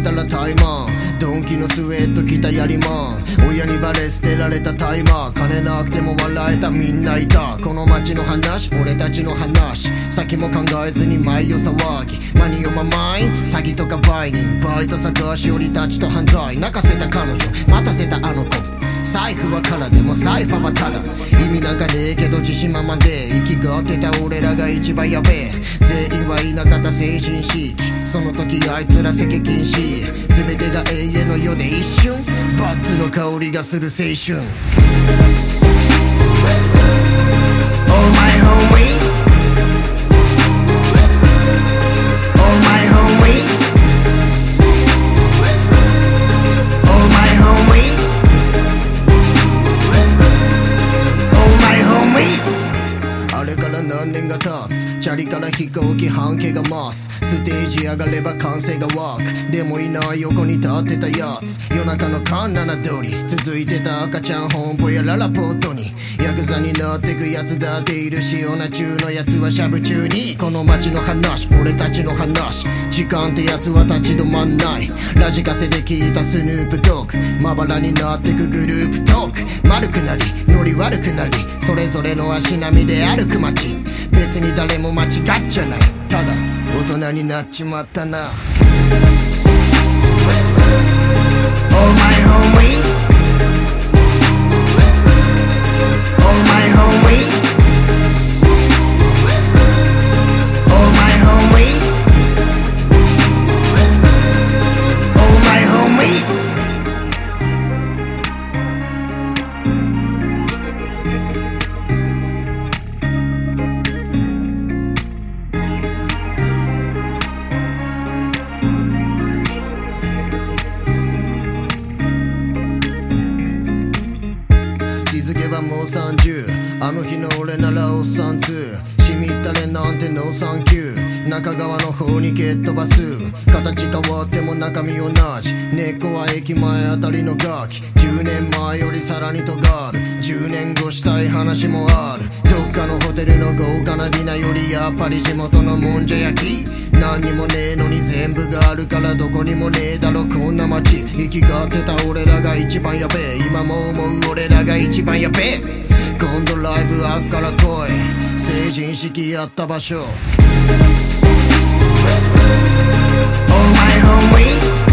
たらタイマンドンキのスウェット着たやりまん親にバレ捨てられたタイマー金なくても笑えたみんないた。この街の話俺たちの話。先も考えずに毎夜騒ぎマニオママイン詐欺とか売人バイト探し俺たちと犯罪泣かせた彼女。待たせたあの子財布は空でも財布はただ。意味なんかねえけど自信満々で息が合ってた俺らが一番やべえ。全はいなかった成人式その時あいつら世間禁止全てが永遠の世で一瞬。バッツの香りがする青春。Oh my homies チャリから飛行機半径が増すステージ上がれば完成がワークでもいない横に立ってたやつ。夜中のカンナナ通り。続いてた赤ちゃん本舗やララポートに。ヤクザになってくやつだっているしオナ中のやつはしゃぶ中に。この街の話。俺たちの話。時間ってやつは立ち止まんない。ラジカセで聞いたスヌープドッグまばらになってくグループ丸くなりノリ悪くなりそれぞれの足並みで歩く街。別に誰も間違っちゃない。ただ大人になっちまったな。お前づけばもう30あの日の俺ならおっさんにしみったれなんてノーサンキュー。中川の方に蹴っ飛ばす。形変わっても中身同じ。根っこは駅前あたりのガキ。10年前よりさらに尖る。10年越したい話もある。どっかのホテルの豪華なディナーよりやっぱり地元のもんじゃ焼き。何にもねえのに全部があるからどこにもねえだろ。こんな街イキがってた俺らが一番やべえ。今も思う俺らが一番やべえ。今度ライブあっから来い。成人式やった場所。All my homies